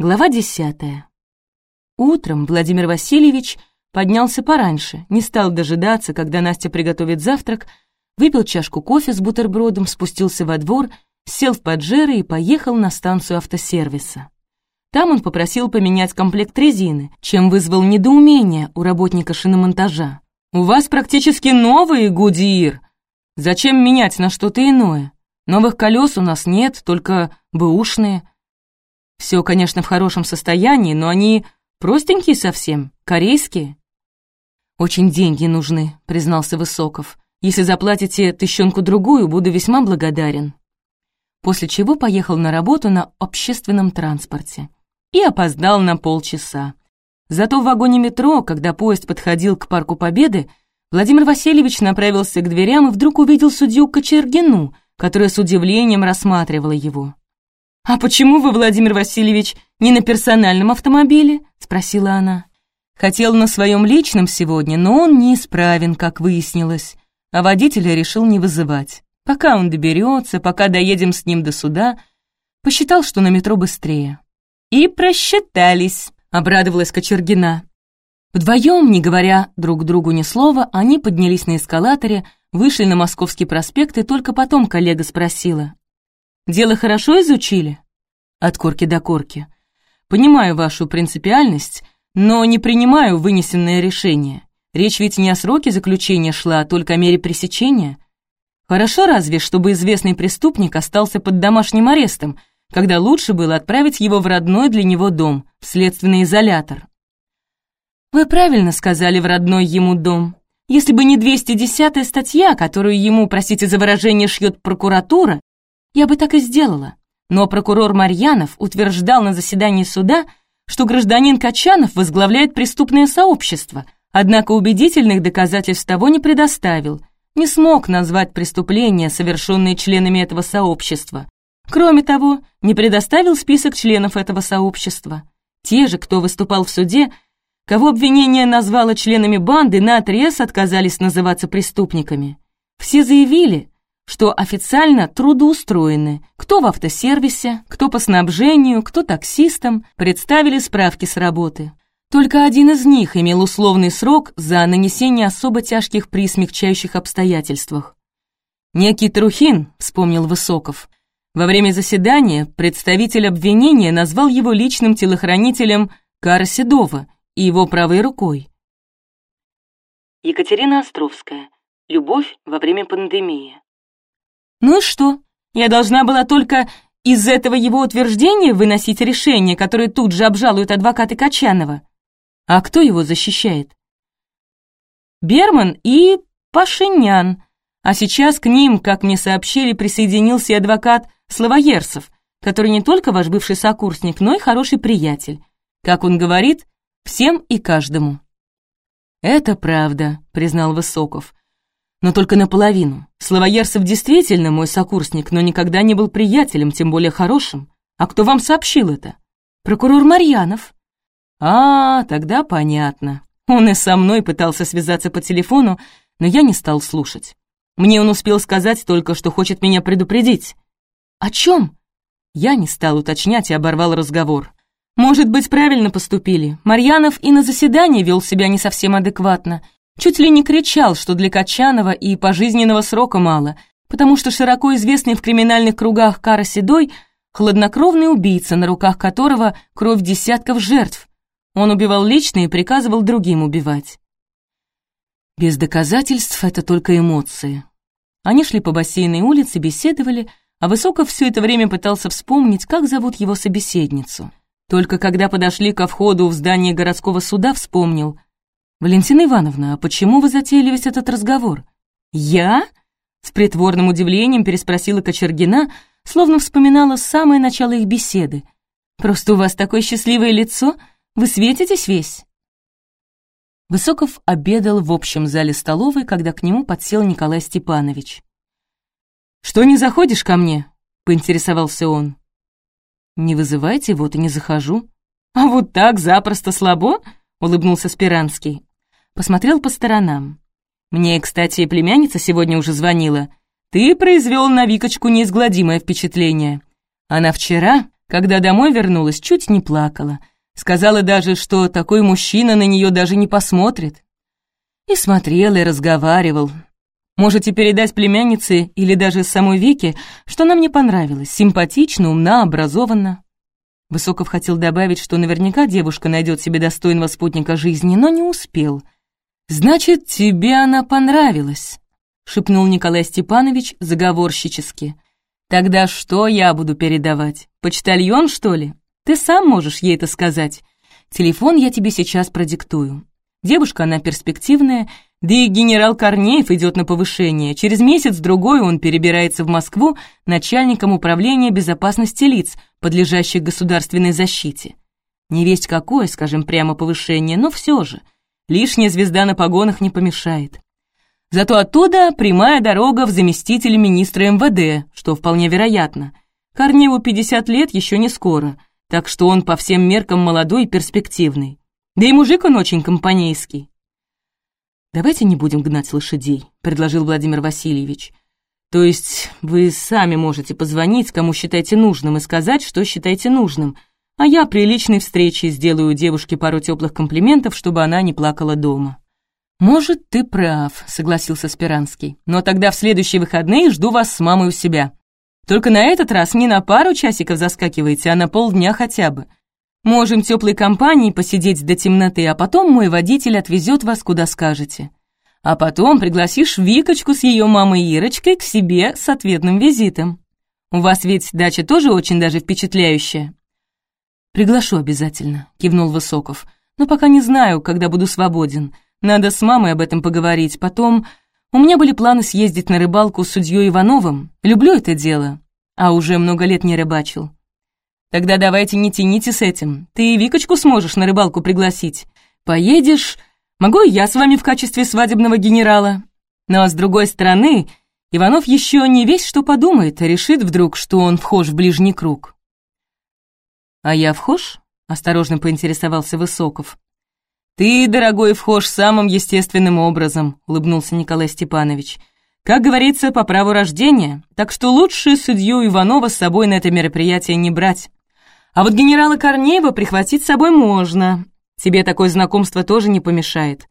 Глава десятая. Утром Владимир Васильевич поднялся пораньше, не стал дожидаться, когда Настя приготовит завтрак, выпил чашку кофе с бутербродом, спустился во двор, сел в поджеры и поехал на станцию автосервиса. Там он попросил поменять комплект резины, чем вызвал недоумение у работника шиномонтажа. «У вас практически новые, Гудиир. Зачем менять на что-то иное? Новых колес у нас нет, только бэушные. Все, конечно, в хорошем состоянии, но они простенькие совсем, корейские. «Очень деньги нужны», — признался Высоков. «Если заплатите тыщенку-другую, буду весьма благодарен». После чего поехал на работу на общественном транспорте. И опоздал на полчаса. Зато в вагоне метро, когда поезд подходил к Парку Победы, Владимир Васильевич направился к дверям и вдруг увидел судью Кочергину, которая с удивлением рассматривала его. «А почему вы, Владимир Васильевич, не на персональном автомобиле?» — спросила она. Хотел на своем личном сегодня, но он неисправен, как выяснилось, а водителя решил не вызывать. Пока он доберется, пока доедем с ним до суда, посчитал, что на метро быстрее. «И просчитались», — обрадовалась Кочергина. Вдвоем, не говоря друг другу ни слова, они поднялись на эскалаторе, вышли на Московский проспект, и только потом коллега спросила, Дело хорошо изучили? От корки до корки. Понимаю вашу принципиальность, но не принимаю вынесенное решение. Речь ведь не о сроке заключения шла, а только о мере пресечения. Хорошо разве, чтобы известный преступник остался под домашним арестом, когда лучше было отправить его в родной для него дом, в следственный изолятор. Вы правильно сказали, в родной ему дом. Если бы не 210-я статья, которую ему, простите за выражение, шьет прокуратура, я бы так и сделала. Но прокурор Марьянов утверждал на заседании суда, что гражданин Качанов возглавляет преступное сообщество, однако убедительных доказательств того не предоставил, не смог назвать преступления, совершенные членами этого сообщества. Кроме того, не предоставил список членов этого сообщества. Те же, кто выступал в суде, кого обвинение назвало членами банды, наотрез отказались называться преступниками. Все заявили, что официально трудоустроены, кто в автосервисе, кто по снабжению, кто таксистом, представили справки с работы. Только один из них имел условный срок за нанесение особо тяжких при смягчающих обстоятельствах. «Некий Трухин», — вспомнил Высоков, во время заседания представитель обвинения назвал его личным телохранителем Кара Седова и его правой рукой. Екатерина Островская. Любовь во время пандемии. Ну и что? Я должна была только из этого его утверждения выносить решение, которое тут же обжалуют адвокаты Качанова. А кто его защищает? Берман и Пашинян. А сейчас к ним, как мне сообщили, присоединился и адвокат Славоерсов, который не только ваш бывший сокурсник, но и хороший приятель. Как он говорит, всем и каждому. «Это правда», — признал Высоков но только наполовину. Словоерсов действительно мой сокурсник, но никогда не был приятелем, тем более хорошим. А кто вам сообщил это? Прокурор Марьянов. А, тогда понятно. Он и со мной пытался связаться по телефону, но я не стал слушать. Мне он успел сказать только, что хочет меня предупредить. О чем? Я не стал уточнять и оборвал разговор. Может быть, правильно поступили. Марьянов и на заседании вел себя не совсем адекватно, Чуть ли не кричал, что для Качанова и пожизненного срока мало, потому что широко известный в криминальных кругах Кара Седой — хладнокровный убийца, на руках которого кровь десятков жертв. Он убивал лично и приказывал другим убивать. Без доказательств это только эмоции. Они шли по бассейной улице, беседовали, а Высоков все это время пытался вспомнить, как зовут его собеседницу. Только когда подошли ко входу в здание городского суда, вспомнил — «Валентина Ивановна, а почему вы затеяли весь этот разговор?» «Я?» — с притворным удивлением переспросила Кочергина, словно вспоминала самое начало их беседы. «Просто у вас такое счастливое лицо, вы светитесь весь». Высоков обедал в общем зале столовой, когда к нему подсел Николай Степанович. «Что не заходишь ко мне?» — поинтересовался он. «Не вызывайте, вот и не захожу». «А вот так запросто слабо?» — улыбнулся Спиранский посмотрел по сторонам. «Мне, кстати, племянница сегодня уже звонила. Ты произвел на Викочку неизгладимое впечатление. Она вчера, Когда домой вернулась, чуть не плакала. Сказала даже, что такой мужчина на нее даже не посмотрит. И смотрел, и разговаривал. Можете передать племяннице или даже самой Вике, что она мне понравилась, симпатична, умна, образованна. Высоков хотел добавить, что наверняка девушка найдет себе достойного спутника жизни, но не успел. «Значит, тебе она понравилась», — шепнул Николай Степанович заговорщически. «Тогда что я буду передавать? Почтальон, что ли? Ты сам можешь ей это сказать. Телефон я тебе сейчас продиктую. Девушка она перспективная, да и генерал Корнеев идет на повышение. Через месяц-другой он перебирается в Москву начальником управления безопасности лиц, подлежащих государственной защите. Не весть какое, скажем прямо, повышение, но все же. Лишняя звезда на погонах не помешает. Зато оттуда прямая дорога в заместитель министра МВД, что вполне вероятно. Корневу 50 лет еще не скоро, так что он по всем меркам молодой и перспективный. Да и мужик он очень компанейский. «Давайте не будем гнать лошадей», — предложил Владимир Васильевич. «То есть вы сами можете позвонить, кому считаете нужным, и сказать, что считаете нужным, а я при личной встрече сделаю девушке пару теплых комплиментов, чтобы она не плакала дома». «Может, ты прав», — согласился Спиранский. «Но тогда в следующие выходные жду вас с мамой у себя. Только на этот раз не на пару часиков заскакивайте, а на полдня хотя бы. Можем теплой компанией посидеть до темноты, а потом мой водитель отвезет вас куда скажете. А потом пригласишь Викочку с ее мамой Ирочкой к себе с ответным визитом. У вас ведь дача тоже очень даже впечатляющая». «Приглашу обязательно», — кивнул Высоков. «Но пока не знаю, когда буду свободен. Надо с мамой об этом поговорить. Потом у меня были планы съездить на рыбалку с судьей Ивановым. Люблю это дело, а уже много лет не рыбачил. Тогда давайте не тяните с этим. Ты и Викочку сможешь на рыбалку пригласить. Поедешь, могу и я с вами в качестве свадебного генерала. Но с другой стороны, Иванов еще не весь что подумает, а решит вдруг, что он вхож в ближний круг. «А я вхож?» — осторожно поинтересовался Высоков. «Ты, дорогой, вхож самым естественным образом», — улыбнулся Николай Степанович. «Как говорится, по праву рождения, так что лучше судью Иванова с собой на это мероприятие не брать. А вот генерала Корнеева прихватить с собой можно. Тебе такое знакомство тоже не помешает.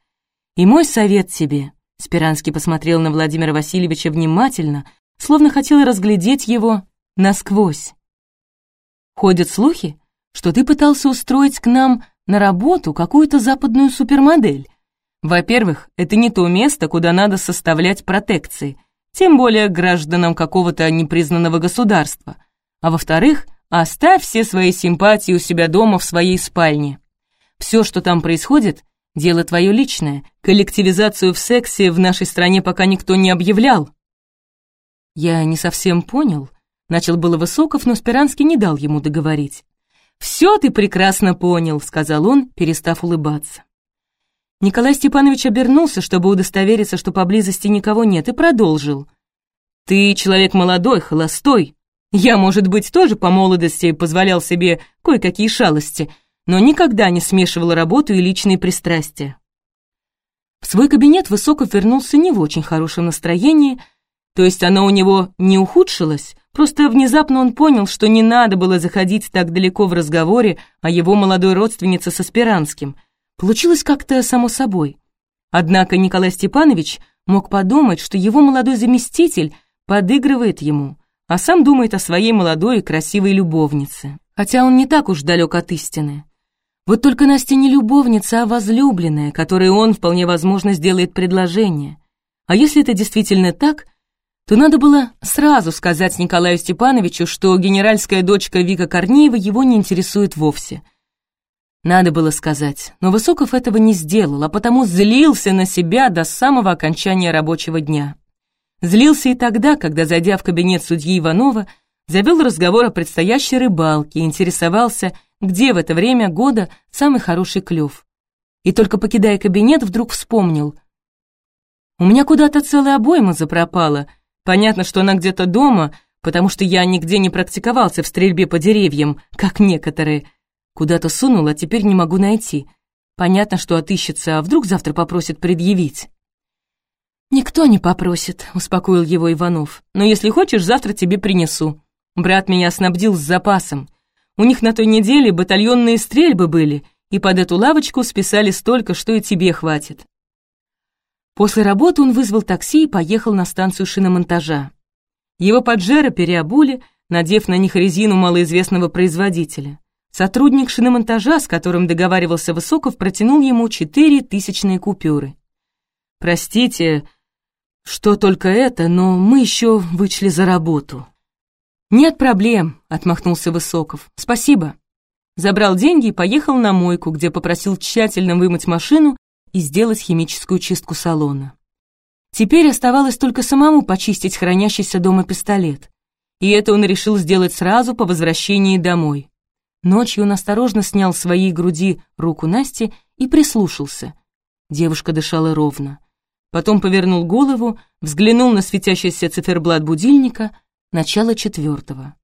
И мой совет тебе», — Спиранский посмотрел на Владимира Васильевича внимательно, словно хотел разглядеть его насквозь. «Ходят слухи, что ты пытался устроить к нам на работу какую-то западную супермодель. Во-первых, это не то место, куда надо составлять протекции, тем более гражданам какого-то непризнанного государства. А во-вторых, оставь все свои симпатии у себя дома в своей спальне. Все, что там происходит, дело твое личное. Коллективизацию в сексе в нашей стране пока никто не объявлял. Я не совсем понял. Начал было Высоков, но Спиранский не дал ему договорить. «Все ты прекрасно понял», — сказал он, перестав улыбаться. Николай Степанович обернулся, чтобы удостовериться, что поблизости никого нет, и продолжил. «Ты человек молодой, холостой. Я, может быть, тоже по молодости позволял себе кое-какие шалости, но никогда не смешивал работу и личные пристрастия». В свой кабинет Высоков вернулся не в очень хорошем настроении, то есть оно у него не ухудшилось, Просто внезапно он понял, что не надо было заходить так далеко в разговоре о его молодой родственнице со Спиранским. Получилось как-то само собой. Однако Николай Степанович мог подумать, что его молодой заместитель подыгрывает ему, а сам думает о своей молодой и красивой любовнице. Хотя он не так уж далек от истины. Вот только Настя не любовница, а возлюбленная, которой он, вполне возможно, сделает предложение. А если это действительно так — то надо было сразу сказать Николаю Степановичу, что генеральская дочка Вика Корнеева его не интересует вовсе. Надо было сказать, но Высоков этого не сделал, а потому злился на себя до самого окончания рабочего дня. Злился и тогда, когда, зайдя в кабинет судьи Иванова, завел разговор о предстоящей рыбалке и интересовался, где в это время года самый хороший клев. И только покидая кабинет, вдруг вспомнил. «У меня куда-то целая обойма запропала», Понятно, что она где-то дома, потому что я нигде не практиковался в стрельбе по деревьям, как некоторые. Куда-то сунул, а теперь не могу найти. Понятно, что отыщется, а вдруг завтра попросит предъявить. «Никто не попросит», — успокоил его Иванов. «Но если хочешь, завтра тебе принесу. Брат меня снабдил с запасом. У них на той неделе батальонные стрельбы были, и под эту лавочку списали столько, что и тебе хватит. После работы он вызвал такси и поехал на станцию шиномонтажа. Его поджера переобули, надев на них резину малоизвестного производителя. Сотрудник шиномонтажа, с которым договаривался Высоков, протянул ему четыре тысячные купюры. «Простите, что только это, но мы еще вычли за работу». «Нет проблем», — отмахнулся Высоков. «Спасибо». Забрал деньги и поехал на мойку, где попросил тщательно вымыть машину и сделать химическую чистку салона. Теперь оставалось только самому почистить хранящийся дома пистолет. И это он решил сделать сразу по возвращении домой. Ночью он осторожно снял с своей груди руку Насти и прислушался. Девушка дышала ровно. Потом повернул голову, взглянул на светящийся циферблат будильника, начало четвертого.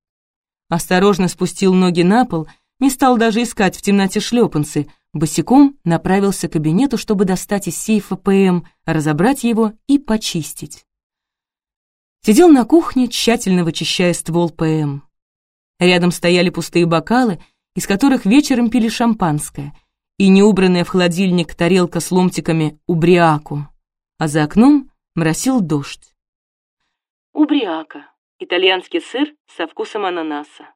Осторожно спустил ноги на пол, не стал даже искать в темноте шлепанцы, босиком направился к кабинету, чтобы достать из сейфа ПМ, разобрать его и почистить. Сидел на кухне, тщательно вычищая ствол ПМ. Рядом стояли пустые бокалы, из которых вечером пили шампанское, и неубранная в холодильник тарелка с ломтиками убриаку, а за окном моросил дождь. Убриака — итальянский сыр со вкусом ананаса.